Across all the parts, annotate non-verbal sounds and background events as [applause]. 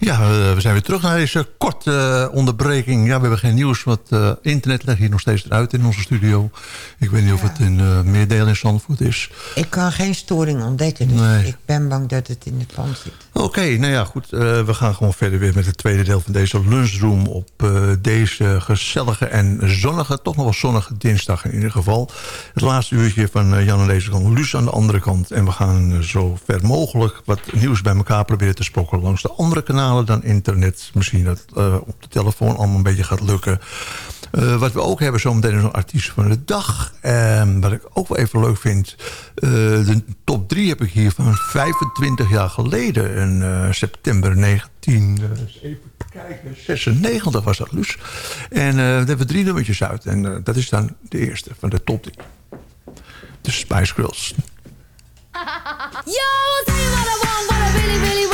Ja, eh, we zijn weer terug naar deze korte eh, onderbreking. Ja, we hebben geen nieuws, want uh, internet legt hier nog steeds eruit in onze studio. Ik weet niet of het in uh, meer deel in Zandvoort is. Ik kan geen storing ontdekken, dus Nee. ik ben bang dat het in het pand zit. Oké, nou ja, goed. eh, we gaan gewoon verder weer met het tweede deel van deze lunchroom... op eh, deze gezellige en zonnige, toch nog wel zonnige dinsdag in ieder geval. Het laatste uurtje van eh, Jan aan deze kant, Luus aan de andere kant. En we gaan eh, zo ver mogelijk wat nieuws bij elkaar proberen te spokken... langs de andere dan internet. Misschien dat eh, op de telefoon allemaal een beetje gaat lukken. Eh, wat we ook hebben zometeen is een artiest van de dag. En wat ik ook wel even leuk vind... eh, de top 3 heb ik hier van 25 jaar geleden. In september 19... eh, eens even kijken, 96 was dat, Luus. En daar hebben we drie nummertjes uit. En dat is dan de eerste van de top 3. De Spice Girls. [laughs] Yo, I'll what I want, what I really, really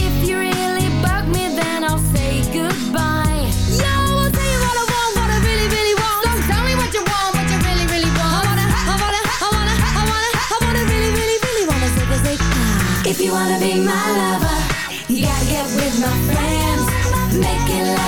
If you really bug me, then I'll say goodbye. Yo, I'll tell you what I won't, what I really, really won't. Don't tell me what you won't, what you really, really won't. I wanna I wanna, I wanna, I wanna, I wanna really, really, really wanna say this they try. If you wanna be my lover, you gotta get with my friends. Make it last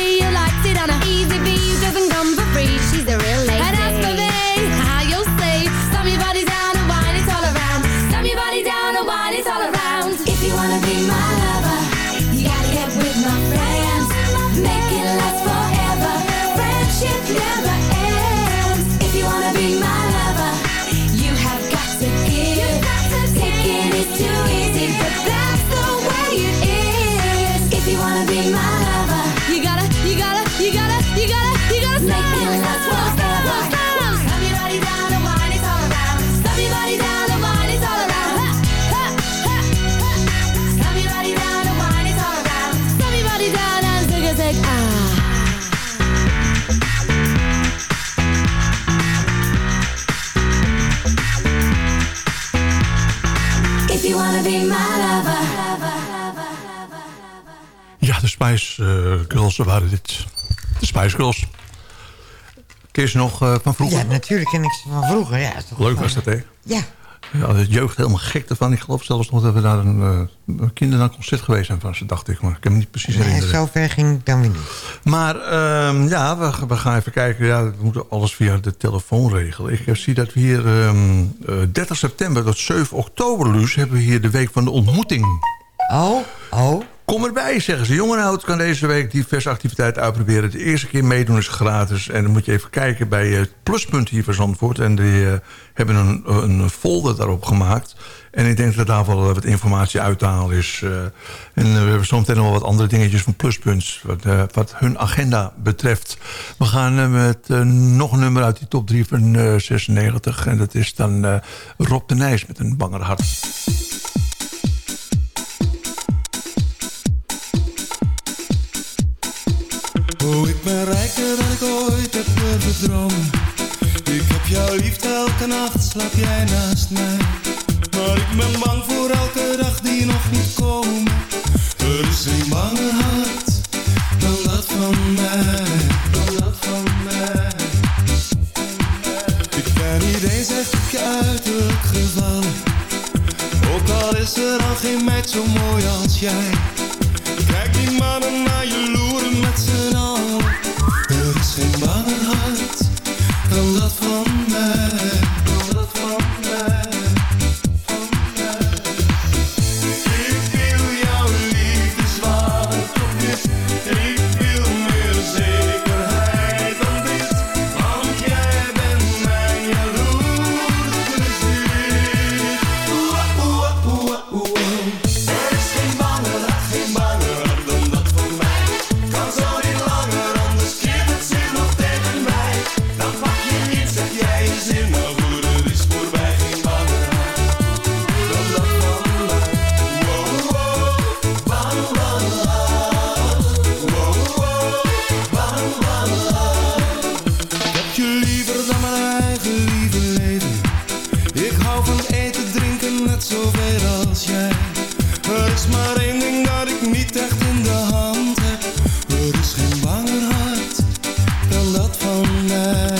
Spice eh, Girls waren dit. De Spice Girls. Ken je ze nog eh, van vroeger? Ja, natuurlijk ken ik ze van vroeger. Ja, is toch Leuk was dat, hè? Ja. Ja, de jeugd helemaal gek ervan. Ik geloof zelfs nog dat we naar een, eh, een kinderconcert geweest zijn van ze, dacht ik. Maar ik kan me niet precies Nee, herinneren. zover ging ik dan weer niet. Maar ehm, ja, we, we gaan even kijken. Ja, we moeten alles via de telefoon regelen. Ik eh, zie dat we hier ehm, eh, 30 september tot 7 oktober, Luus... hebben we hier de week van de ontmoeting. Oh, oh. Kom erbij, zeggen ze. Jong en oud kan deze week diverse activiteiten uitproberen. De eerste keer meedoen is gratis. En dan moet je even kijken bij het pluspunt hier van Zandvoort. En die eh, hebben een, een folder daarop gemaakt. En ik denk dat daar wel wat informatie uit te halen is. Eh, en eh, we hebben zometeen nog wel wat andere dingetjes van pluspunt. Wat, eh, wat hun agenda betreft. We gaan eh, met eh, nog een nummer uit die top 3 van eh, 96. En dat is dan eh, Rob de Nijs met een banger hart. Oh, ik ben rijker dan ik ooit heb durven dromen. Ik heb jou lief, elke nacht slaap jij naast mij. Maar ik ben bang voor elke dag die nog niet komt. Er is geen banger hart dan dat van mij. Dan dat van mij. Ik ben niet eens echt op je uiterlijk gevallen. Ook al is er al geen meid zo mooi als jij. Kijk die mannen naar je loeren met z'n allen. Er is geen hart dan dat van van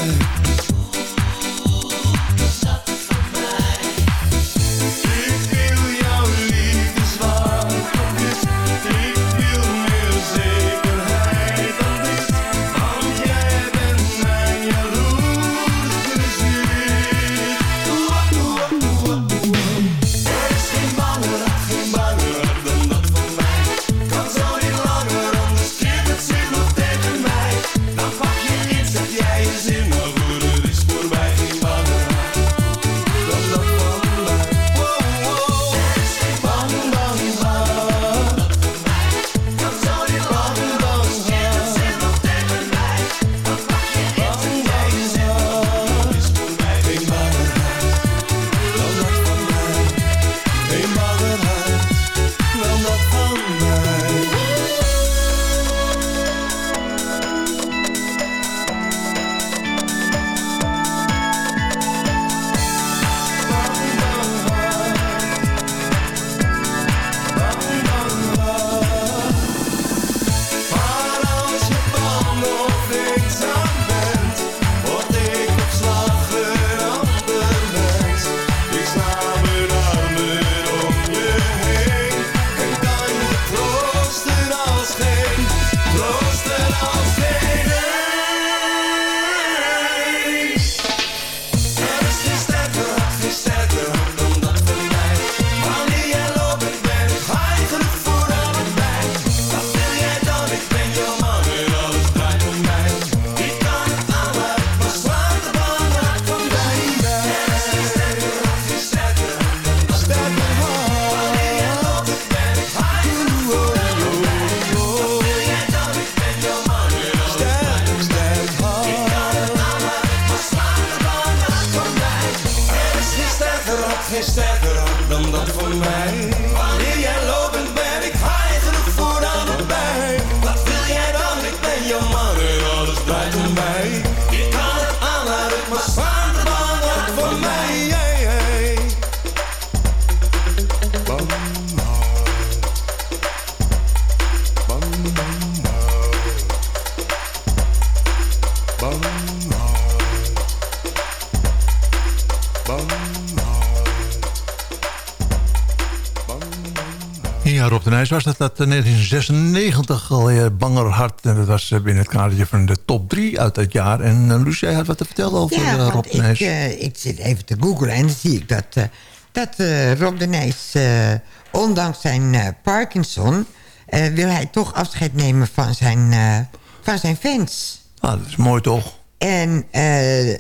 dat, in 1996 alweer banger hard. En dat was eh, binnen het kadertje van de top 3 uit dat jaar. En uh, Lucie, jij had wat te vertellen over Ja, eh, Rob de ik, Nijs. eh, ik zit even te googlen en dan zie ik dat, eh, dat eh, Rob de Nijs, eh, ondanks zijn eh, Parkinson... eh, wil hij toch afscheid nemen van zijn, eh, van zijn fans. Ah, dat is mooi toch? En eh,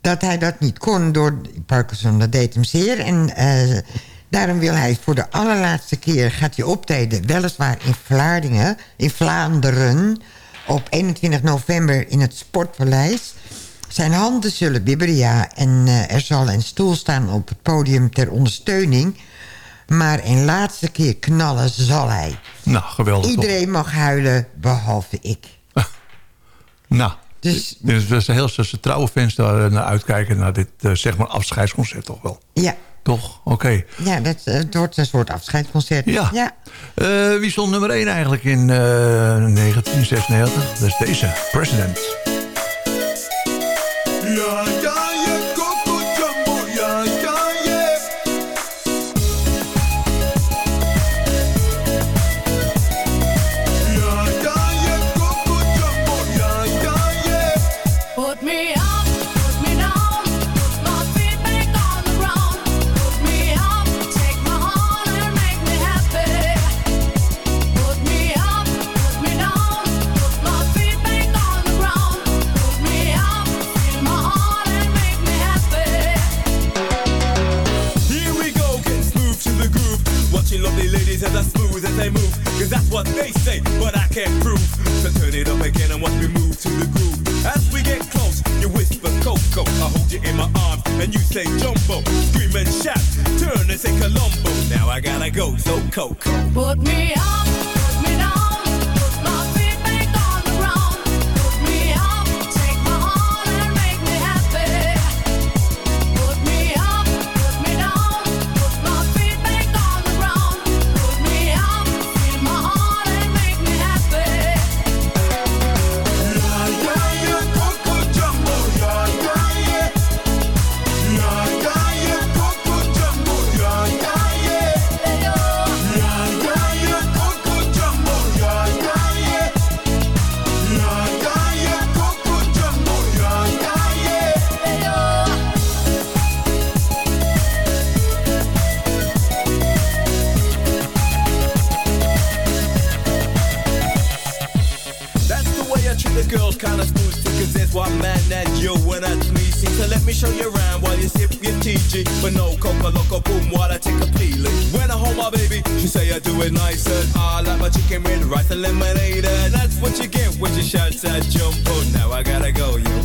dat hij dat niet kon door Parkinson, dat deed hem zeer. En eh, daarom wil hij voor de allerlaatste keer gaat hij optreden. Weliswaar in Vlaardingen, in Vlaanderen. Op 21 november in het Sportpaleis. Zijn handen zullen bibberen, ja. En eh, er zal een stoel staan op het podium ter ondersteuning. Maar een laatste keer knallen zal hij. Nou, geweldig toch? Iedereen mag huilen, behalve ik. [laughs] Nou, Dus dus zijn heel veel trouwe fans daar naar uitkijken... naar dit, eh, zeg maar, afscheidsconcert toch wel. ja, Toch? Oké. ja dat, eh, het wordt een soort afscheidsconcert. Ja. ja. Eh, wie stond nummer 1 eigenlijk in eh, 1996? Dat is deze, President. Ja, she say I do it nice and I like my chicken with rice and lemonade. That's what you get when you shout that jumbo. Now I gotta go, yo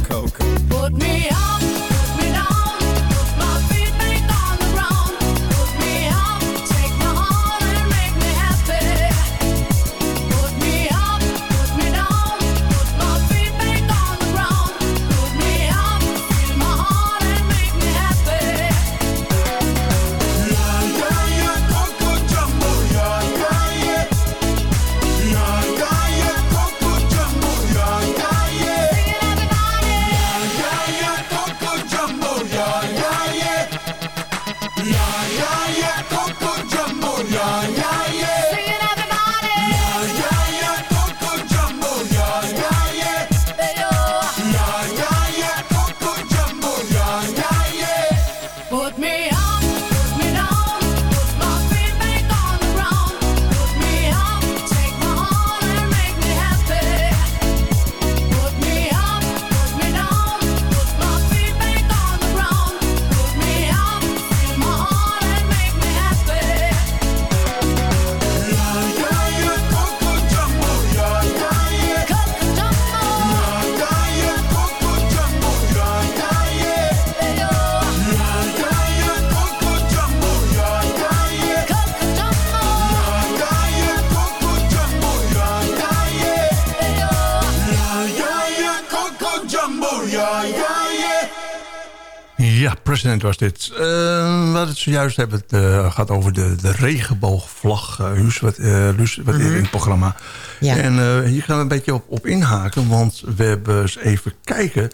Was dit. We hadden het zojuist hebben het gaat over de, de regenboogvlag, uh, wat, eh, Luus, wat in het programma. Ja. En hier gaan we een beetje op, op inhaken, want we hebben eens even kijken.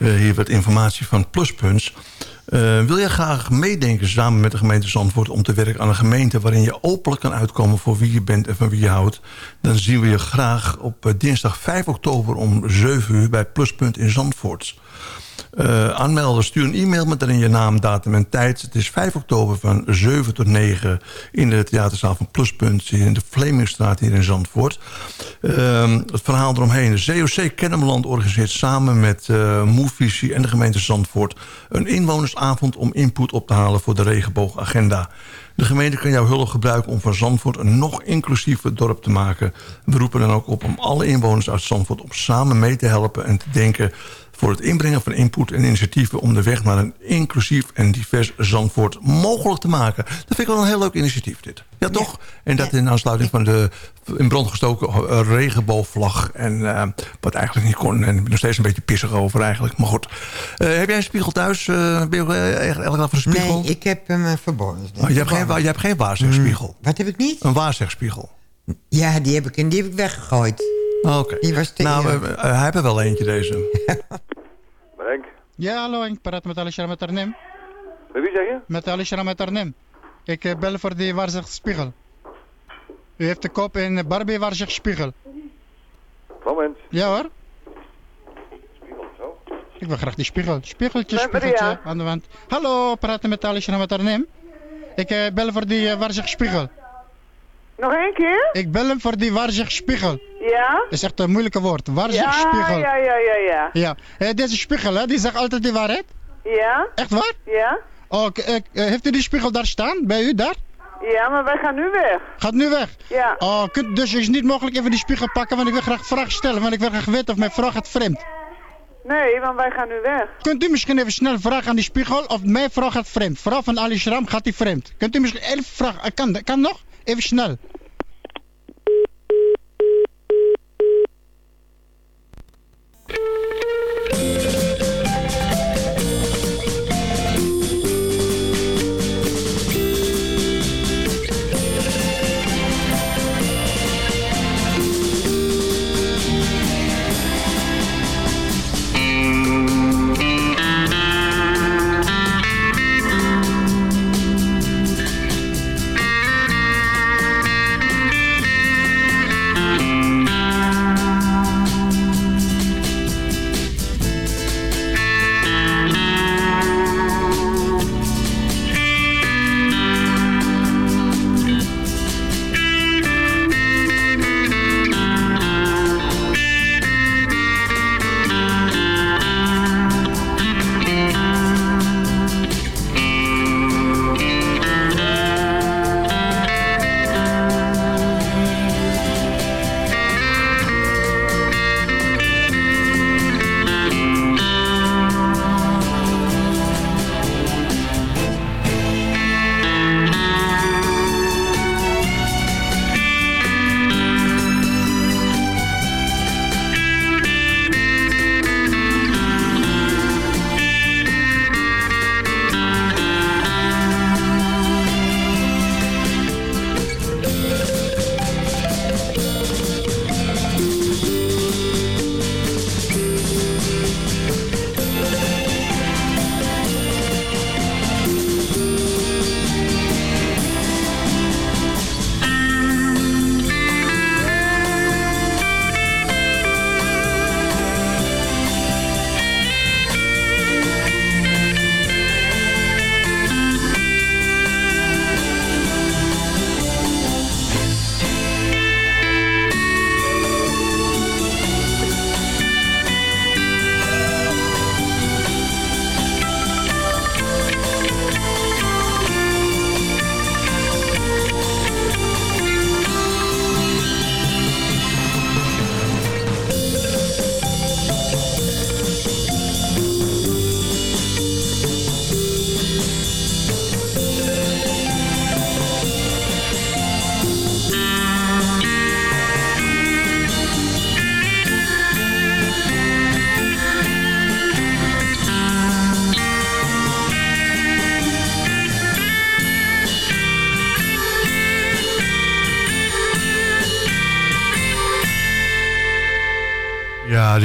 hier wat informatie van Pluspunts. Wil jij graag meedenken samen met de gemeente Zandvoort... om te werken aan een gemeente waarin je openlijk kan uitkomen... voor wie je bent en van wie je houdt... dan zien we je graag op dinsdag 5 oktober om 7 uur... bij Pluspunt in Zandvoort. Eh, aanmelden, stuur een e-mail met daarin je naam, datum en tijd. Het is 5 oktober van 7 tot 9 in de theaterzaal van Pluspunt... in de Vlemingstraat hier in Zandvoort. Ehm, het verhaal eromheen. De COC Kennemerland organiseert samen met uh, en de gemeente Zandvoort... een inwonersavond om input op te halen voor de regenboogagenda. De gemeente kan jouw hulp gebruiken om van Zandvoort een nog inclusiever dorp te maken. We roepen dan ook op om alle inwoners uit Zandvoort... om samen mee te helpen en te denken voor het inbrengen van input en initiatieven... om de weg naar een inclusief en divers Zandvoort mogelijk te maken. Dat vind ik wel een heel leuk initiatief, dit. Ja, toch? En dat in aansluiting van de in brand gestoken eh, regenboogvlag. En eh, wat eigenlijk niet kon. En ik ben nog steeds een beetje pissig over eigenlijk. Maar goed. Eh, heb jij een spiegel thuis? Eh, ben je elke dag voor een spiegel? Nee, ik heb hem verborgen. Oh, je, hebt geen, je hebt geen waarzegspiegel? Wat heb ik niet? Een waarzegspiegel? Ja, die heb ik en die heb ik weggegooid. Oh, Oké. Was Nou, eh, eh, hij heeft er wel eentje, deze. [laughs] Frank, Ja, hallo, ik praat met Alishra met Arnhem. met wie zeg je? Met Alishra met Arnhem. Ik eh, bel voor die waarzegspiegel. U heeft de kop in eh, Barbie waarzegspiegel. Moment. Ja hoor. Ik wil graag die spiegel. Spiegeltje, spiegeltje aan de wand. Hallo, praten met Alishra met Arnhem. Ik eh, bel voor die uh, waarzegspiegel. Nog één keer? Ik bel hem voor die waarzegspiegel. Ja? Dat is echt een moeilijke woord. Ja, Waarzegspiegel. ja, ja, ja, ja. Ja. Eh, deze spiegel, hè, die zegt altijd de waarheid. Ja? Echt waar? Ja? Oh, k- eh, eh, heeft u die spiegel daar staan? Bij u daar? Ja, maar wij gaan nu weg. Gaat nu weg? Ja. Oh, kunt, dus is niet mogelijk even die spiegel pakken, want ik wil graag vragen stellen, want ik wil graag weten of mijn vrouw gaat vreemd. Nee, want wij gaan nu weg. Kunt u misschien even snel vragen aan die spiegel of mijn vrouw gaat vreemd? Vrouw van Ali Shram gaat die vreemd? Kunt u misschien even vragen? Eh, Kan, kan nog? Even snel.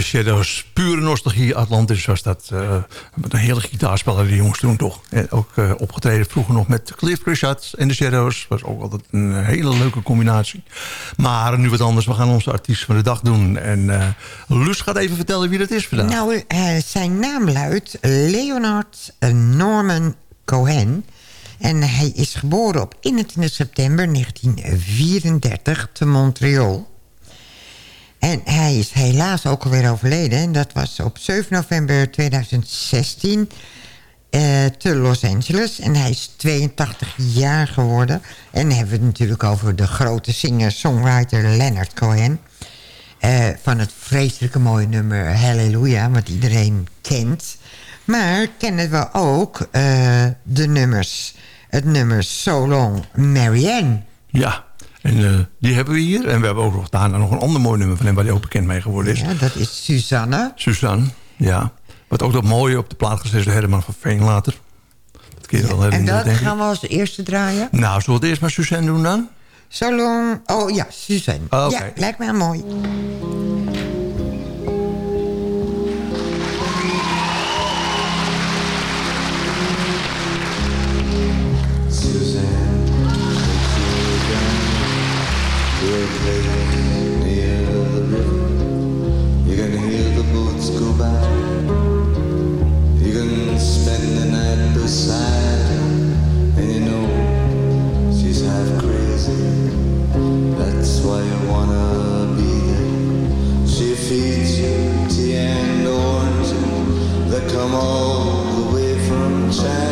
Shadows. Pure nostalgie. Atlantis was dat. eh, met een hele gitaarspeler die jongens toen toch. En ook eh, opgetreden vroeger nog met Cliff Richard en de Shadows. Was ook altijd een hele leuke combinatie. Maar nu wat anders. We gaan onze artiest van de dag doen. En eh Luus gaat even vertellen wie dat is vandaag. Nou, eh, zijn naam luidt Leonard eh, Norman Cohen. En hij is geboren op 21 september 1934 te Montreal. En hij is helaas ook alweer overleden. En dat was op 7 november 2016 eh, te Los Angeles. En hij is 82 jaar geworden. En dan hebben we het natuurlijk over de grote singer-songwriter Leonard Cohen. Eh, van het vreselijke mooie nummer Halleluja, wat iedereen kent. Maar kennen we ook eh, de nummers, het nummer So Long Marianne. Ja, en eh, die hebben we hier. En we hebben ook nog daarna nog een ander mooi nummer van hem... waar hij ook bekend mee geworden is. Ja, dat is Suzanne. Suzanne, ja. Wat ook dat mooie op de plaat gezet is door Herman van Veen later. Dat kun je wel En dat gaan we als eerste draaien. Nou, zullen we het eerst maar Suzanne doen dan? So Long... Oh ja, Suzanne. Oké. Ja, lijkt mij mooi. Feeds you tea and that come all the way from China.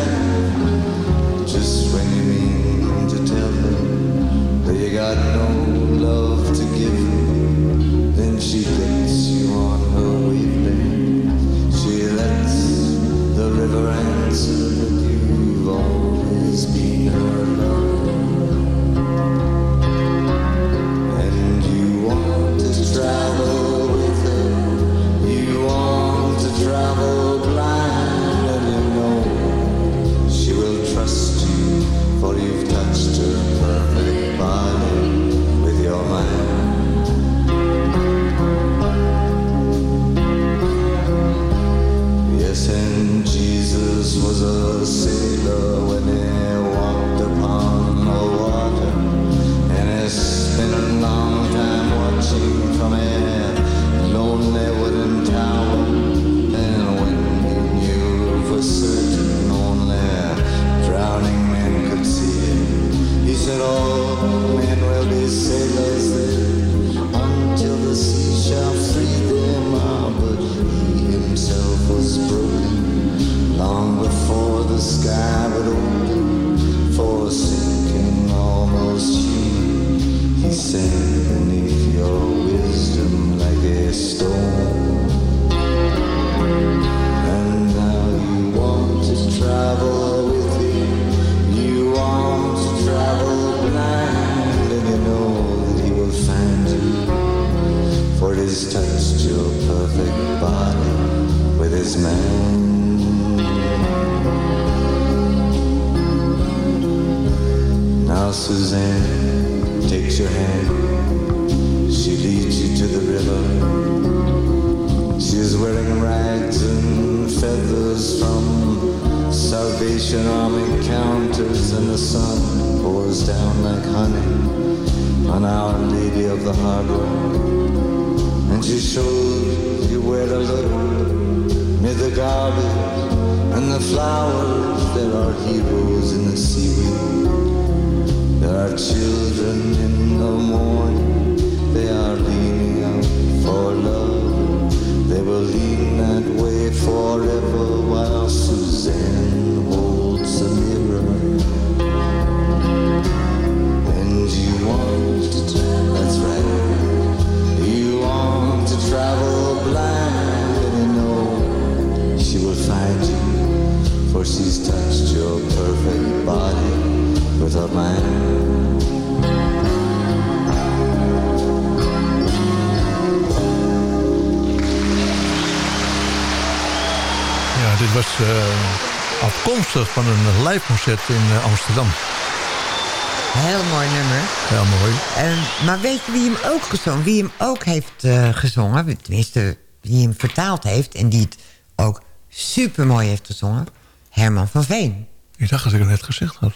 Yes, and Jesus was a sailor when he van een live concert in eh, Amsterdam. Heel mooi nummer. Heel mooi. En, maar weet je wie hem ook gezongen? Wie hem ook heeft eh, gezongen? Tenminste, die hem vertaald heeft... en die het ook super mooi heeft gezongen... Herman van Veen. Ik dacht dat ik het net gezegd had.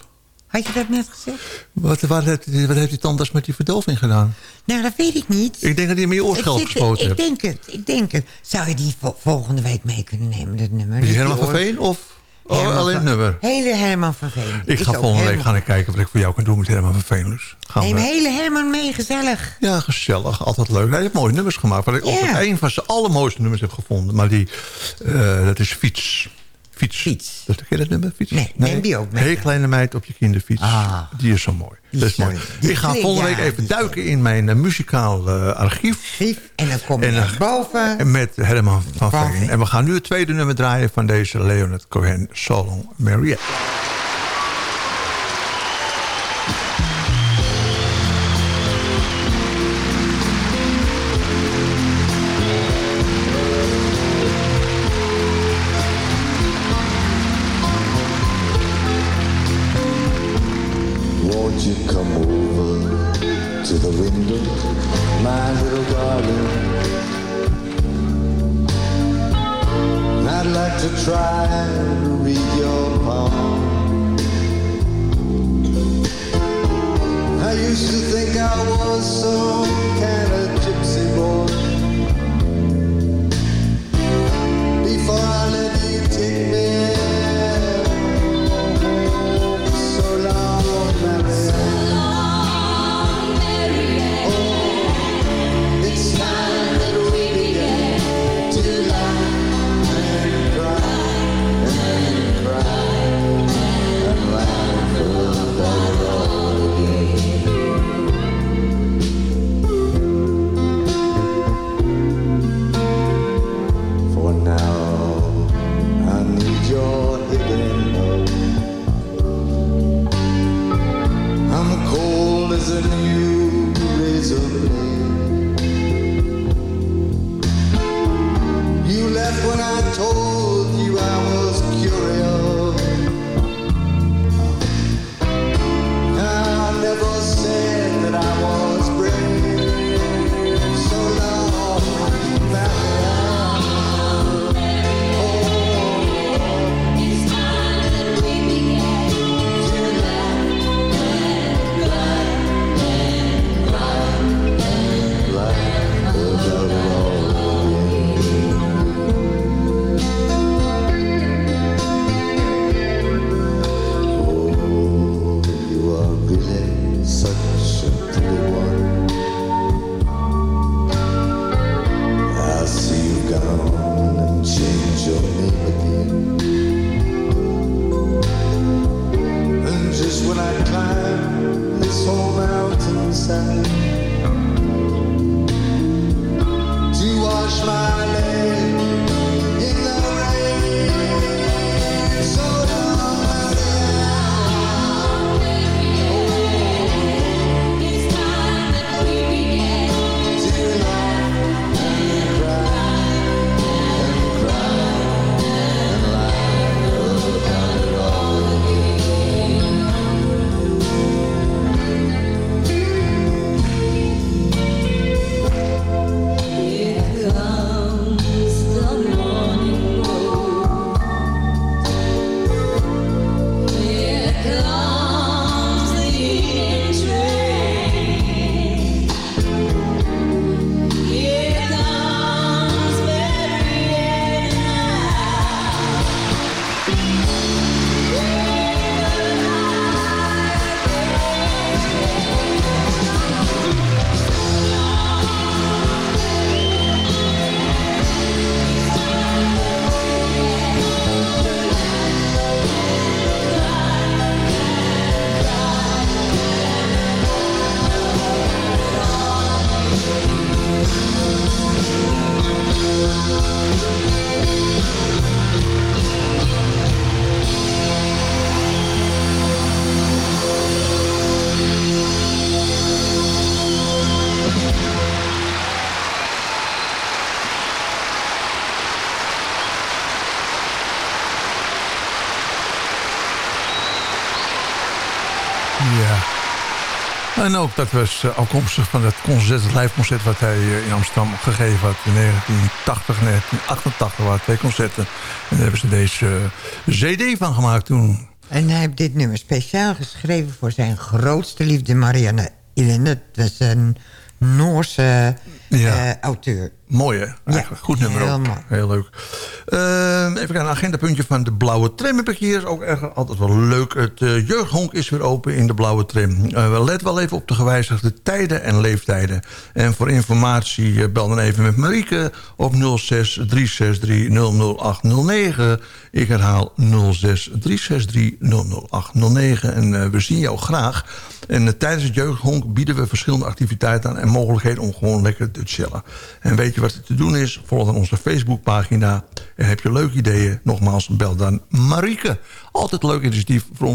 Had je dat net gezegd? Wat, wat, heeft, wat heeft die tandarts met die verdoving gedaan? Nou, dat weet ik niet. Ik denk dat hij hem in je oorschelp gespoten Ik hebt. denk het, ik denk het. Zou je die vo- volgende week mee kunnen nemen, dat nummer? Dat Herman van Veen of oh, alleen het nummer? Hele Herman van Veen. Ik ga volgende week gaan kijken wat ik voor jou kan doen met Herman van Veen. Dus gaan Neem we- hele Herman mee, gezellig. Ja, gezellig. Altijd leuk. Hij heeft mooie nummers gemaakt. Wat ik Ja. altijd een van zijn allermooiste nummers heb gevonden. Maar die, eh, dat is Fiets. Fiets. Fiets. Dat, ken je dat nummer? Fiets? Nee, neem die ook mee. Heel kleine meid op je kinderfiets. Ah. Die is zo mooi. Dat is is mooi. Ik ga volgende week even is duiken in mijn eh, muzikaal eh, archief. En dan kom je En, naar boven. Met Herman van Veen. Veen. En we gaan nu het tweede nummer draaien van deze Leonard Cohen, Solon Mariette. To try to read your palm. I used to think I was some kind of gypsy boy. Before I let you take me ook dat was uh, afkomstig van het concert, het live concert wat hij uh, in Amsterdam gegeven had. In 1980, 1988 waren twee concerten. En daar hebben ze deze uh, cd van gemaakt toen. En hij heeft dit nummer speciaal geschreven voor zijn grootste liefde, Marianne Illen. Dat is een Noorse ja. auteur. Mooi hè? Eigenlijk. Goed nummer heel ook. Mooi. Heel leuk. Uh, even kijken, een agendapuntje van de Blauwe Tram heb ik hier. Ook erg, altijd wel leuk. Het uh, jeugdhonk is weer open in de Blauwe Tram. Uh, let wel even op de gewijzigde tijden en leeftijden. En voor informatie bel dan even met Marieke op 06 363 00809. Ik herhaal 06 363 00809. En we zien jou graag. En tijdens het jeugdhonk bieden we verschillende activiteiten aan... en mogelijkheden om gewoon lekker En weet je wat er te doen is? Volg dan onze Facebookpagina. En heb je leuke ideeën? Nogmaals, bel dan Marieke. Altijd leuk initiatief voor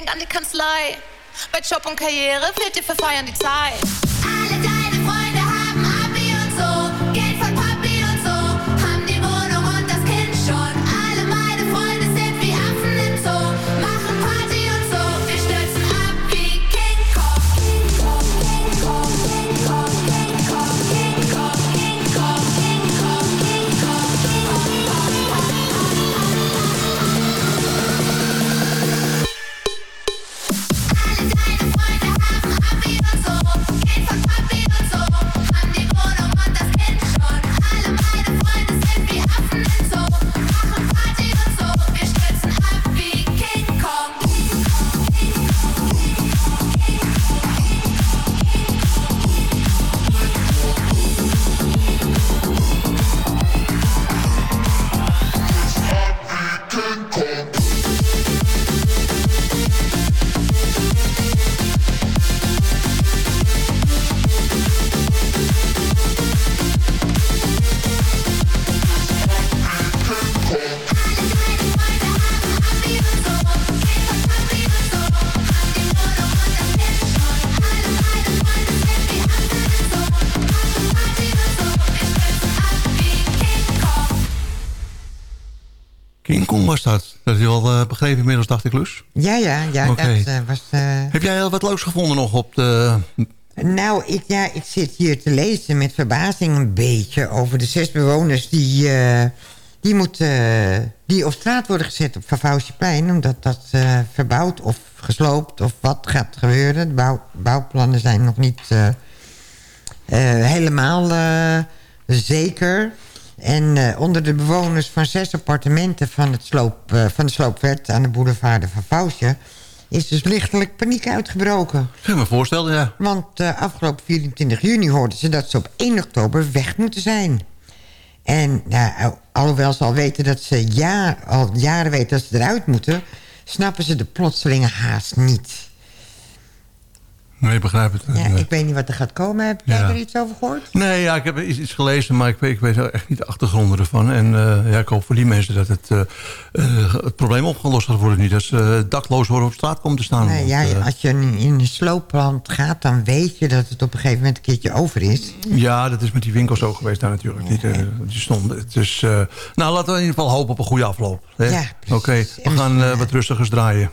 onze jeugd. Bei Job und Karriere fehlt dir für Feiern die Zeit. Dat. Is je al uh, begrepen inmiddels, dacht ik, Lus? Ja, ja, ja. Dat uh, was... Uh... Heb jij heel wat leuks gevonden nog op de... Nou, ik, ja, ik zit hier te lezen met verbazing een beetje... over de zes bewoners die, die, moeten, die op straat worden gezet op Vavouwsjeplein... omdat dat verbouwd of gesloopt of wat gaat gebeuren. De bouw, bouwplannen zijn nog niet helemaal zeker... En uh, onder de bewoners van zes appartementen van, het sloop, uh, van de sloopwet aan de boulevard de Vavausje... is dus lichtelijk paniek uitgebroken. Kun je me voorstellen, ja. Want uh, afgelopen 24 juni hoorden ze dat ze op 1 oktober weg moeten zijn. En nou, alhoewel ze al weten dat ze jaar, al jaren weten dat ze eruit moeten... snappen ze de plotselinge haast niet. Nee, ik begrijp het. Ja, ik weet niet wat er gaat komen. Heb jij Ja. er iets over gehoord? Nee, ja, ik heb iets, iets gelezen, maar ik weet, ik weet echt niet de achtergronden ervan. En eh, ja, ik hoop voor die mensen dat het, eh, eh, het probleem opgelost gaat worden. Niet dat ze dakloos worden op straat komen te staan. Nee, ja, als je in een sloopplant gaat, dan weet je dat het op een gegeven moment een keertje over is. ja, dat is met die winkels ook geweest daar natuurlijk. Niet, die stonden. Eh, nou, laten we in ieder geval hopen op een goede afloop. hè? Ja, Oké, we gaan wat rustigers draaien.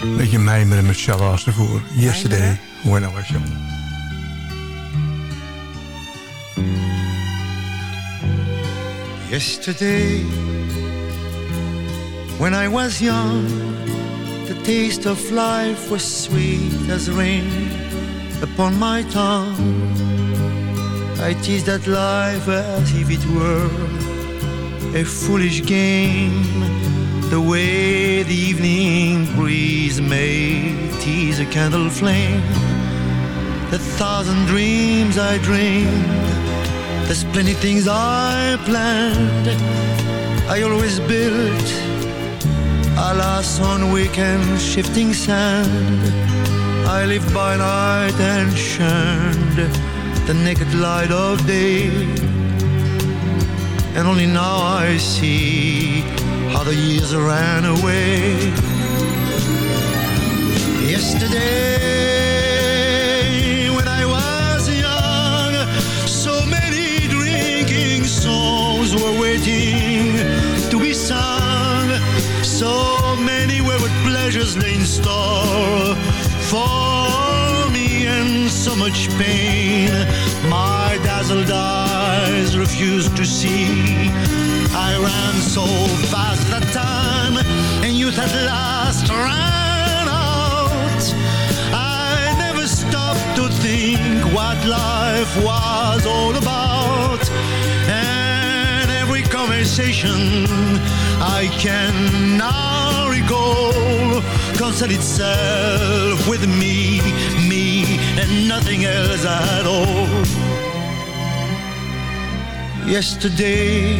Beetje mijmeren met Shala als ervoor. Yesterday, when I was young. Yesterday, when I was young, the taste of life was sweet as rain upon my tongue. I teased that life as if it were a foolish game the way the evening breeze may tease a candle flame. The thousand dreams I dreamed, there's plenty things I planned, I always built, alas, on weekend shifting sand. I lived by night and shunned the naked light of day. And only now I see how the years ran away. Yesterday, when I was young, so many drinking souls were waiting to be sung. So many wayward pleasures lay in store for so much pain my dazzled eyes refused to see. I ran so fast that time, and youth at last ran out. I never stopped to think what life was all about. And every conversation I can now recall concerned itself with me, me, and nothing else at all. Yesterday,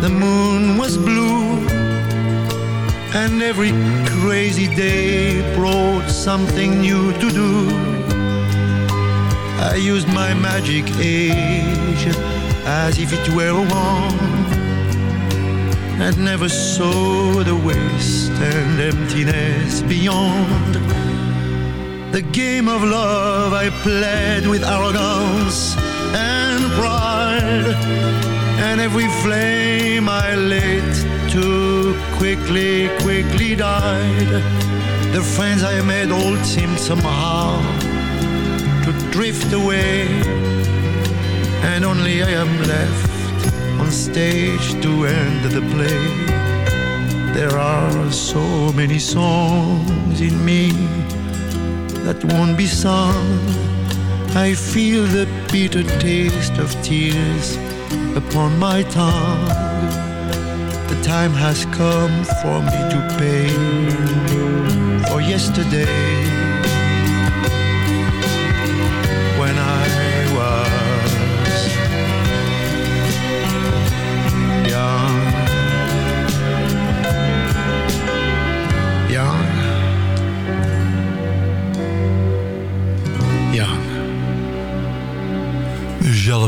the moon was blue, and every crazy day brought something new to do. I used my magic age as if it were a wand, and never saw the waste and emptiness beyond. The game of love I played with arrogance and pride, and every flame I lit too quickly, quickly died. The friends I made all seemed somehow to drift away, and only I am left on stage to end the play. There are so many songs in me that won't be sung. I feel the bitter taste of tears upon my tongue. The time has come for me to pay for yesterday.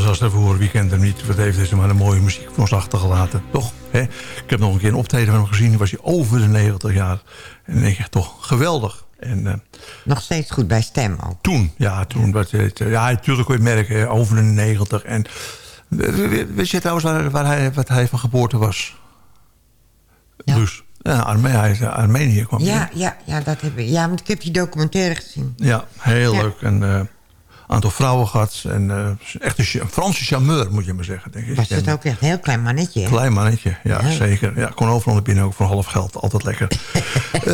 Zelfs als daarvoor, wie kent hem niet. Wat heeft deze maar een mooie muziek voor ons achtergelaten. Toch? Hè? Ik heb nog een keer een optreden van hem gezien. was hij over de 90 jaar. En dan denk je, toch geweldig. En, eh, Nog steeds goed bij stem ook. toen, ja, toen. Wat, het, eh, ja, natuurlijk kon je merken, over de 90. En weet je trouwens waar, waar hij, wat hij van geboorte was? Dus, ja, Arme hij is Armenië kwam. Ja, ja, ja, dat heb ik. Ja, want ik heb die documentaire gezien. Ja, heel Ja. leuk. En eh aantal vrouwen gehad. En eh, echt een, een Franse charmeur, moet je maar zeggen. Denk ik. Was het En, ook echt een heel klein mannetje? hè? Klein mannetje, ja, Ja. zeker. Ja, kon overal naar binnen ook voor half geld. Altijd lekker. [laughs] Eh,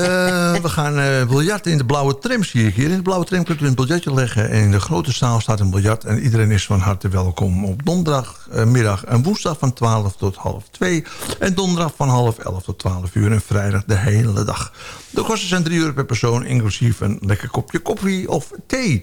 we gaan eh biljarten in de blauwe tram, zie ik hier. In de blauwe tram kunt u een biljartje leggen. En in de grote zaal staat een biljart. En iedereen is van harte welkom op donderdag, eh, middag en woensdag van 12 tot half 2. En donderdag van half 11 tot 12 uur. En vrijdag de hele dag. De kosten zijn 3 euro per persoon, inclusief een lekker kopje koffie of thee.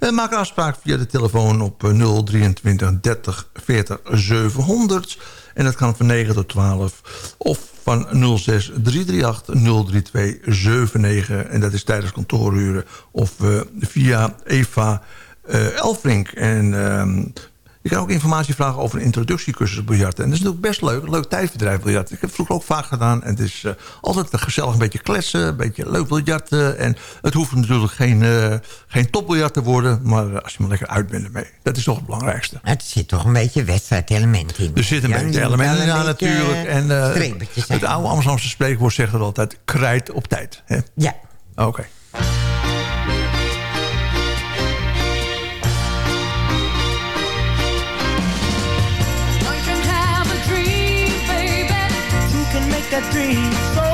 Eh, maak een afspraak via de telefoon op eh, 023 30 40 700. En dat kan van 9 tot 12. Of van 06 338 032 79. En dat is tijdens kantooruren. Of eh, via Eva eh, Elfrink. En ehm, je kan ook informatie vragen over een introductiecursus biljarten. En dat is natuurlijk best leuk. Een leuk tijdverdrijf biljarten. Ik heb het vroeger ook vaak gedaan. En het is eh, altijd een gezellig een beetje kletsen. Een beetje leuk biljarten. En het hoeft natuurlijk geen, eh geen topbiljart te worden. Maar eh, als je maar lekker uit bent ermee. Dat is toch het belangrijkste. Het zit toch een beetje wedstrijdelement in. Er zit een Ja, beetje een beetje, natuurlijk. En het oude Amsterdamse spreekwoord zegt er altijd... krijt op tijd. Hè? Ja. Oké. that dreams.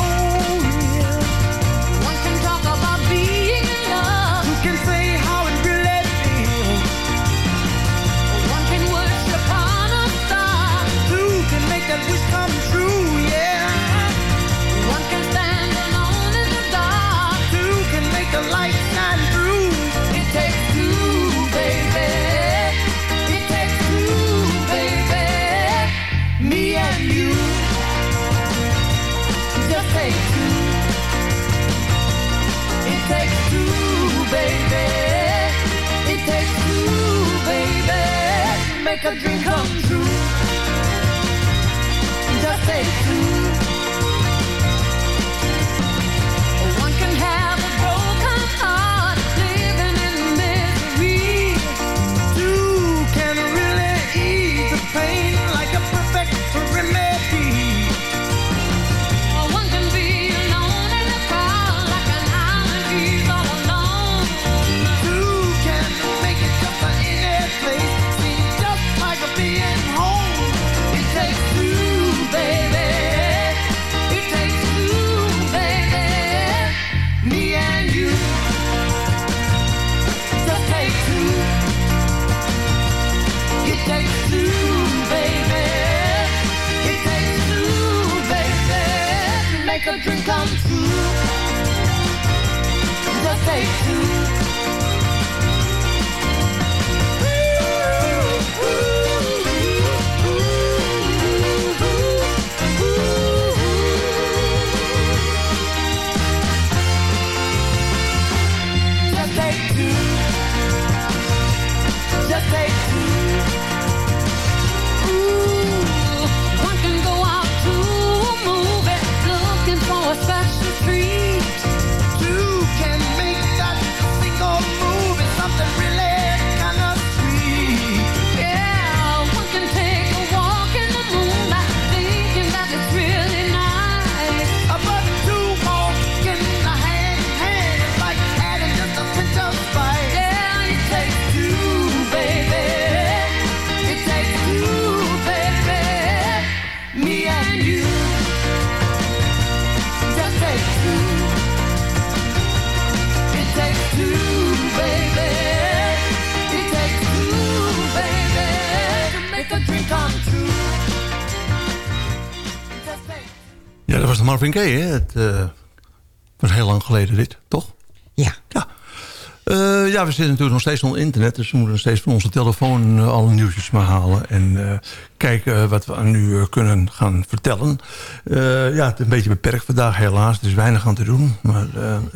like a dream come Eh, het was heel lang geleden dit, toch? Ja. Ja. Eh, ja, we zitten natuurlijk nog steeds onder internet. Dus we moeten nog steeds van onze telefoon eh, alle nieuwtjes maar halen. En kijken wat we nu kunnen gaan vertellen. ja, het is een beetje beperkt vandaag helaas. Er is weinig aan te doen. Maar,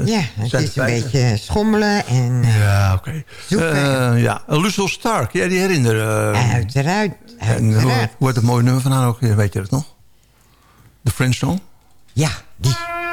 ja, het is een beetje schommelen en ja, oké. Okay. ja, Lucille Stark, jij ja, die herinner. uiteraard, uiteraard. En, hoe, wordt het mooie nummer van haar ook? Weet je dat nog? The French Song? Ja, die.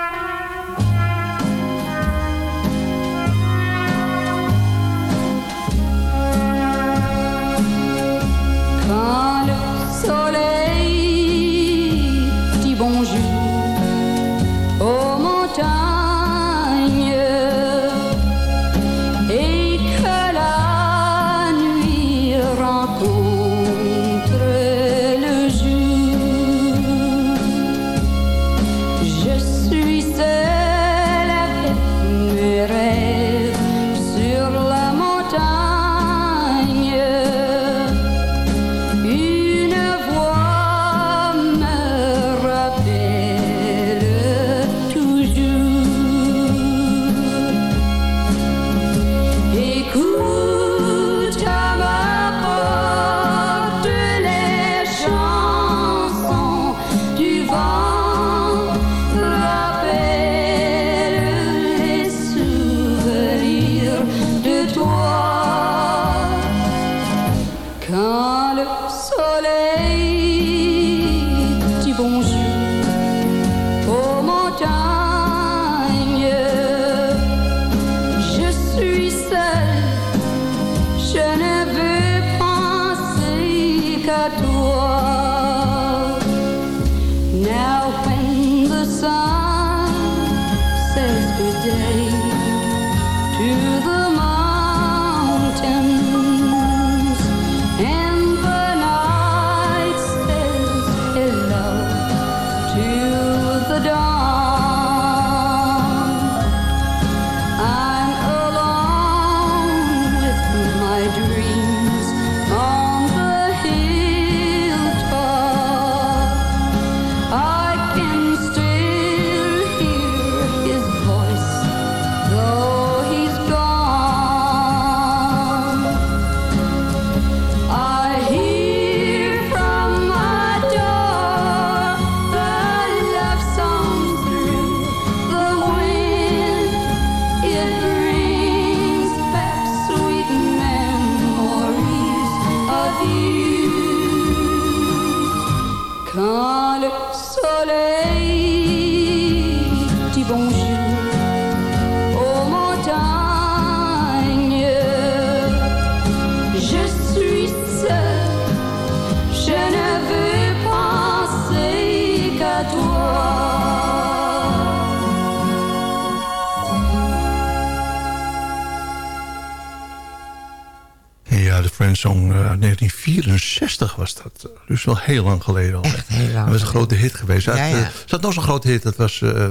Dus wel heel lang geleden al. Echt heel lang Dat was een grote hit geweest. Er Ja, eh, zat nog zo'n grote hit, dat was uh,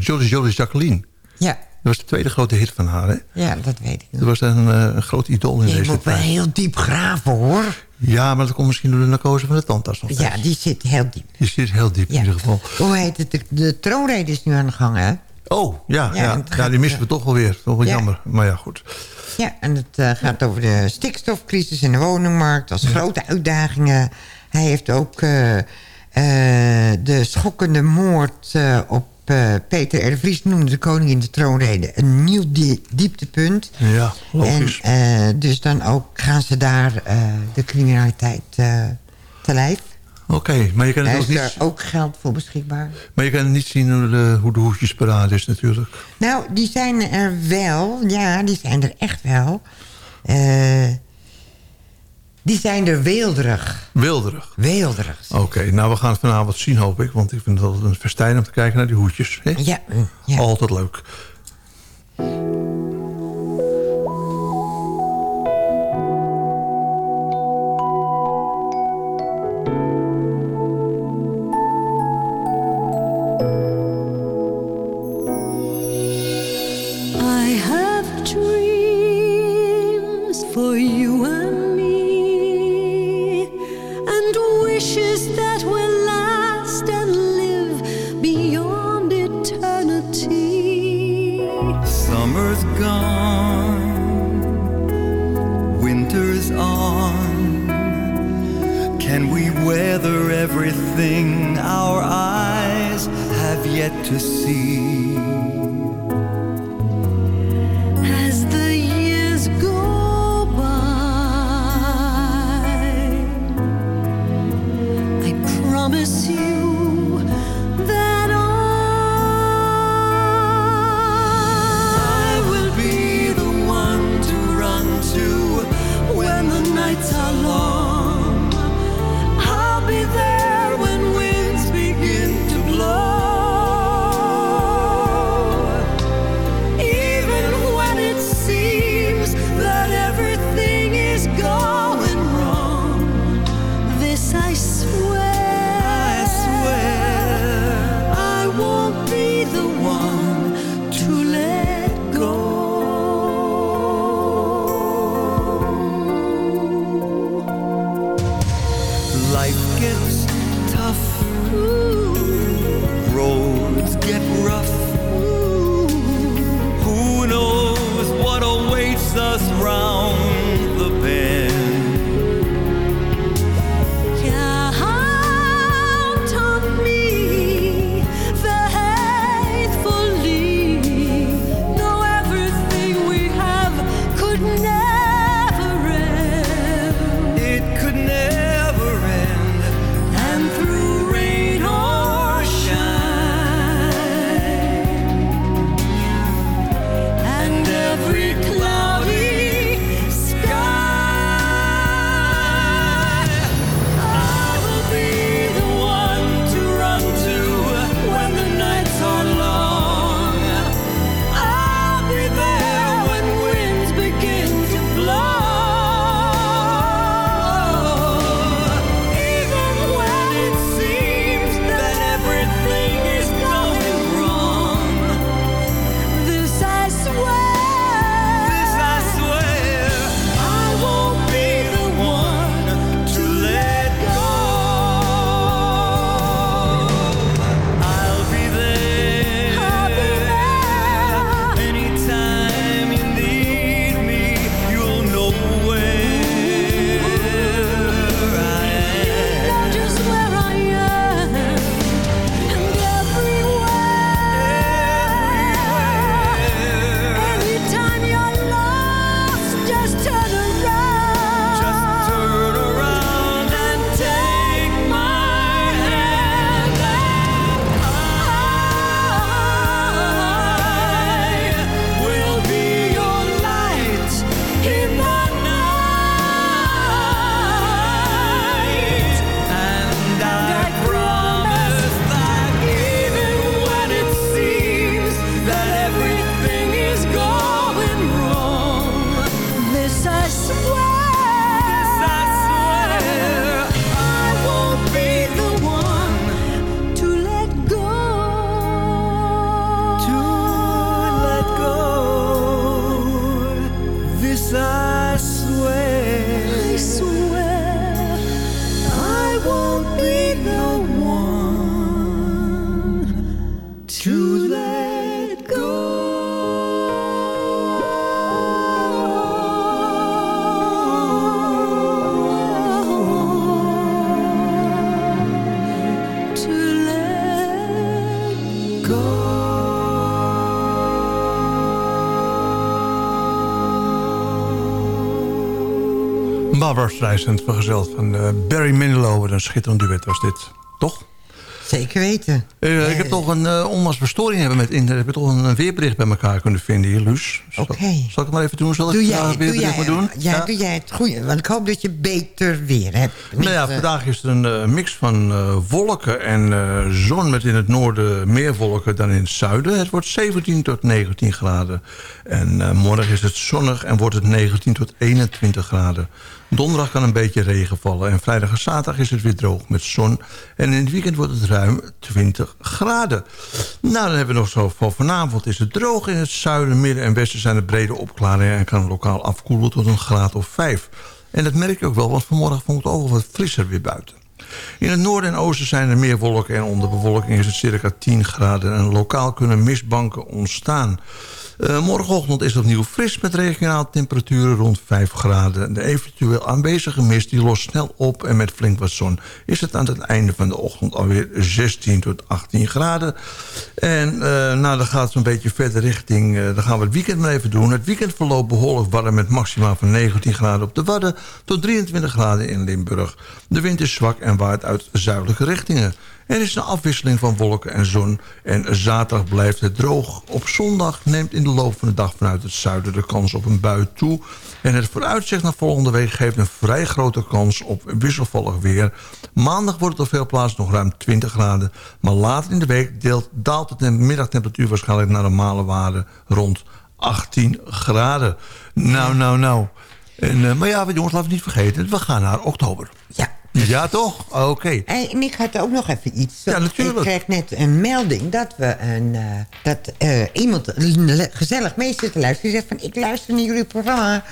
Jolly Jolly Jacqueline. Ja. Dat was de tweede grote hit van haar, hè? Ja, dat weet ik. Dat was een, eh, een groot idool in Je deze moet wel tijd. heel diep graven, hoor. Ja, maar dat komt misschien door de narcose van de tandarts nog. Ja, die zit heel diep. Die zit heel diep in ieder geval. Hoe heet het? De, de troonrede is nu aan de gang, hè? Oh, ja, Ja, ja, die missen we toch wel weer. Toch wel Ja. jammer. Maar ja, goed. Ja, en het eh, gaat over de stikstofcrisis in de woningmarkt als grote uitdagingen. Hij heeft ook eh, eh, de schokkende moord eh, op Peter R. Vries... noemde de koning in de troonrede een nieuw die- dieptepunt. Ja, logisch. En dus dan ook gaan ze daar de criminaliteit te lijf. Oké, maar je kan het Daar ook is niet... daar ook geld voor beschikbaar. Maar je kan niet zien hoe de, hoe de hoedjesparade is natuurlijk. Nou, die zijn er wel. Ja, die zijn er echt wel. Die zijn er weelderig. Wilderig. Weelderig. Oké, nou we gaan het vanavond zien hoop ik. Want ik vind het altijd een festijn om te kijken naar die hoedjes. Ja, ja. Altijd leuk. To see? Reizend vergezeld van eh, Barry Manilow. Wat een schitterend duet was dit. Toch? Zeker weten. Eh, ik heb toch een, uh, ondanks verstoring hebben met internet... heb ik toch een, een weerbericht bij elkaar kunnen vinden hier, Luus. Zal, zal ik het maar even doen? Zal Doe ik jij, het doe weerbericht jij, maar doen? Ja, doe jij het goede. Want ik hoop dat je beter weer hebt. Nou ja, eh, vandaag is er een eh, mix van eh, wolken en eh, zon... met in het noorden meer wolken dan in het zuiden. Het wordt 17 tot 19 graden. En eh, morgen is het zonnig en wordt het 19 tot 21 graden. Donderdag kan een beetje regen vallen. En vrijdag en zaterdag is het weer droog met zon. En in het weekend wordt het ruim 20 graden. Nou, dan hebben we nog zo voor vanavond is het droog. In het zuiden, midden en westen zijn er brede opklaringen... en kan het lokaal afkoelen tot een graad of 5. En dat merk je ook wel, want vanmorgen vond het ook wat frisser weer buiten. In het noorden en oosten zijn er meer wolken en onder bewolking is het circa 10 graden. En lokaal kunnen mistbanken ontstaan. Eh, morgenochtend is het opnieuw fris met regionaal temperaturen rond 5 graden. De eventueel aanwezige mist die lost snel op en met flink wat zon... is het aan het einde van de ochtend alweer 16 tot 18 graden. En eh, nou, dan gaat het zo'n beetje verder richting... eh, dan gaan we het weekend maar even doen. Het weekend verloopt behoorlijk warm met maxima van 19 graden op de Wadden... tot 23 graden in Limburg. De wind is zwak en waait uit zuidelijke richtingen. Er is een afwisseling van wolken en zon en zaterdag blijft het droog. Op zondag neemt in de loop van de dag vanuit het zuiden de kans op een bui toe. En het vooruitzicht naar volgende week geeft een vrij grote kans op wisselvallig weer. Maandag wordt het op veel plaatsen nog ruim 20 graden. Maar later in de week deelt, daalt de middagtemperatuur waarschijnlijk naar normale waarde rond 18 graden. Nou, nou, nou. En, eh, maar ja, jongens, laten we niet vergeten. We gaan naar oktober. Ja. Ja, toch? Oké. En ik had ook nog even iets. Ja, natuurlijk. Ik kreeg net een melding dat we een, eh, dat eh, iemand gezellig mee zit te luisteren. Die zegt van, ik luister naar jullie programma.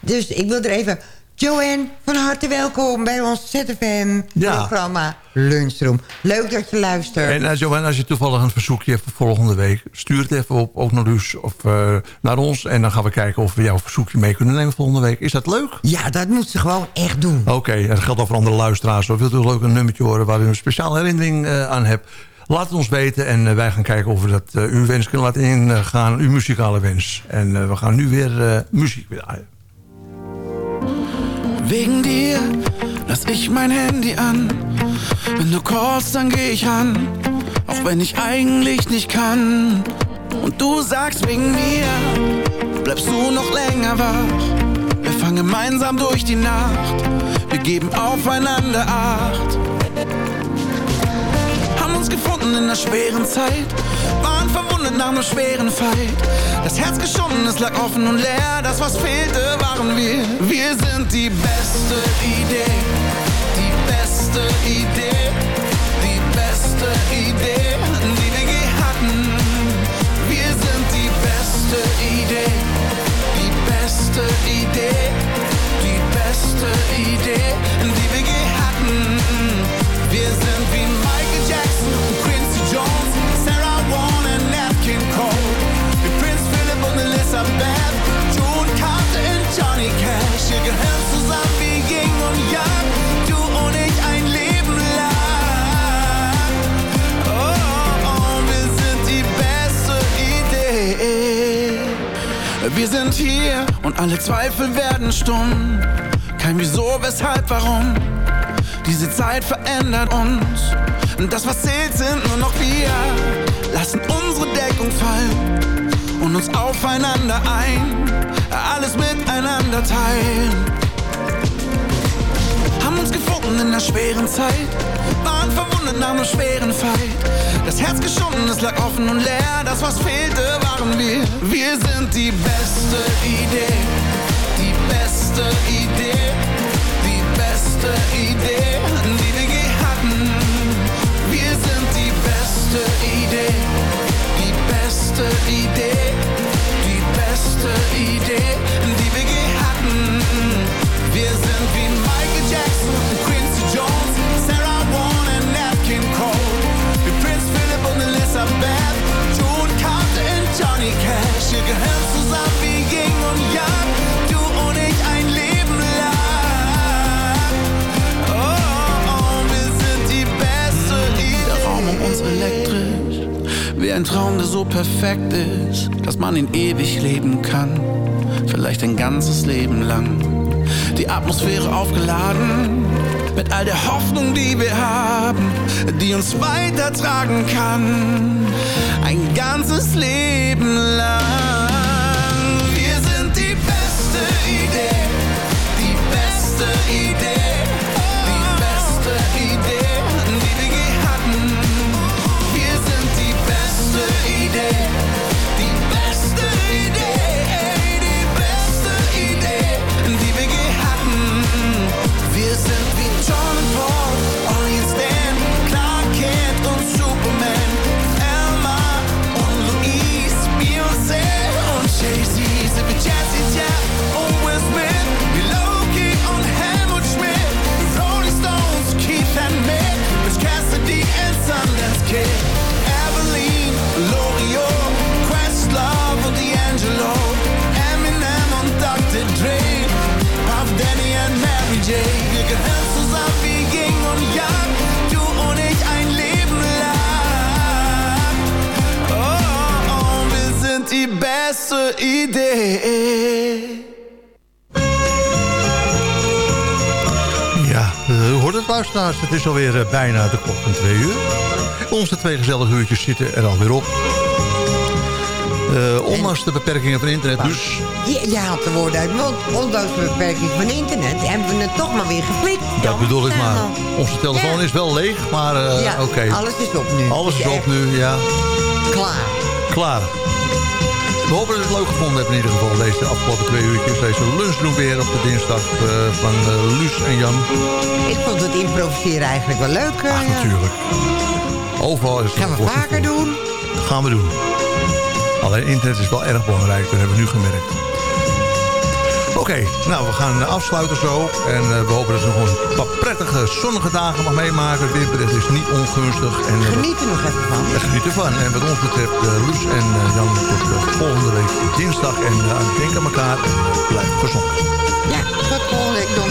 Dus ik wil er even... Joanne, van harte welkom bij ons ZFM-programma Lunchroom. Leuk dat je luistert. En uh, Joanne, als je toevallig een verzoekje hebt voor volgende week... stuur het even op, ook naar Luus of eh, naar ons. En dan gaan we kijken of we jouw verzoekje mee kunnen nemen volgende week. Is dat leuk? Ja, dat moet ze gewoon echt doen. Oké, en dat geldt ook voor andere luisteraars. Of wilt u leuk een nummertje horen waar u een speciale herinnering eh, aan hebt... Laat het ons weten en wij gaan kijken of we dat, uw wens kunnen laten ingaan. Uw muzikale wens. En we gaan nu weer muziek weer draaien. Wegen dir lass ich mein Handy an. Wenn du callst, dann geh ich ran. Auch wenn ich eigentlich nicht kann. Und du sagst wegen mir, bleibst du noch länger wach. Wir fahren gemeinsam durch die Nacht. Wir geben aufeinander Acht. Haben uns gefunden in einer schweren Zeit. Nach einem schweren Fight. Das Herz geschunden, es lag offen und leer. Das, was fehlte, waren wir. Wir sind die beste Idee. Die beste Idee. Die beste Idee, die wir je hatten. Wir sind die beste Idee. Die beste Idee. Die beste Idee, die wir je hatten. Wir sind wie Michael Jackson und Quincy Jones, King Cole. Wie Prinz Philip und Elizabeth, June Carter und Johnny Cash. Wir gehören zusammen wie Yin und Yang, du und ich ein Leben lang. Oh, oh, oh, wir sind die beste Idee. Wir sind hier und alle Zweifel werden stumm. Kein Wieso, Weshalb, Warum. Diese Zeit verändert uns. Und das, was zählt, sind nur noch wir. Lassen unsere Fallen und uns aufeinander ein. Alles miteinander teilen. Haben uns gefunden in einer schweren Zeit. Waren verwundet nach einem schweren Fight. Das Herz geschunden, es lag offen und leer. Das, was fehlte, waren wir. Wir sind die beste Idee. Die beste Idee. Die beste Idee, die wir je hatten. Wir sind die beste Idee. Beste Idee. Perfekt ist, dass man ihn ewig leben kann. Vielleicht ein ganzes Leben lang. die Atmosphäre aufgeladen. Mit all der Hoffnung, die wir haben, die uns weitertragen kann. Ein ganzes Leben lang. Idee. Ja, u hoort het luisteraars. Het is alweer eh, bijna de klok van twee uur. Onze twee gezellige uurtjes zitten er alweer op. Eh, ondanks de beperkingen van internet dus. Je, je haalt de woorden uit mond. Ondanks de beperking van internet hebben we het toch maar weer geflikt. Dat bedoel ik maar. Onze telefoon is wel leeg, maar eh, Ja, oké. alles is op nu. Alles is op nu, ja. Klaar. Klaar. We hopen dat je het leuk gevonden hebt in ieder geval. Deze afgelopen twee uurtjes. Deze lunchroom weer op de dinsdag eh, van eh, Luus en Jan. Ik vond het improviseren eigenlijk wel leuk. eh, ja. Natuurlijk. Overal is het Gaan we vaker doen? Gaan we doen. Alleen internet is wel erg belangrijk. Dat hebben we nu gemerkt. Oké, nou we gaan afsluiten zo. En eh, we hopen dat je nog een paar prettige zonnige dagen mag meemaken. Het weerbericht is niet ongunstig. En, eh, Geniet er nog even van. en geniet ervan. En wat ons betreft, eh Luus en Jan tot volgende week dinsdag. En uh, denk aan elkaar en blijf gezond. Ja, tot volgende dan.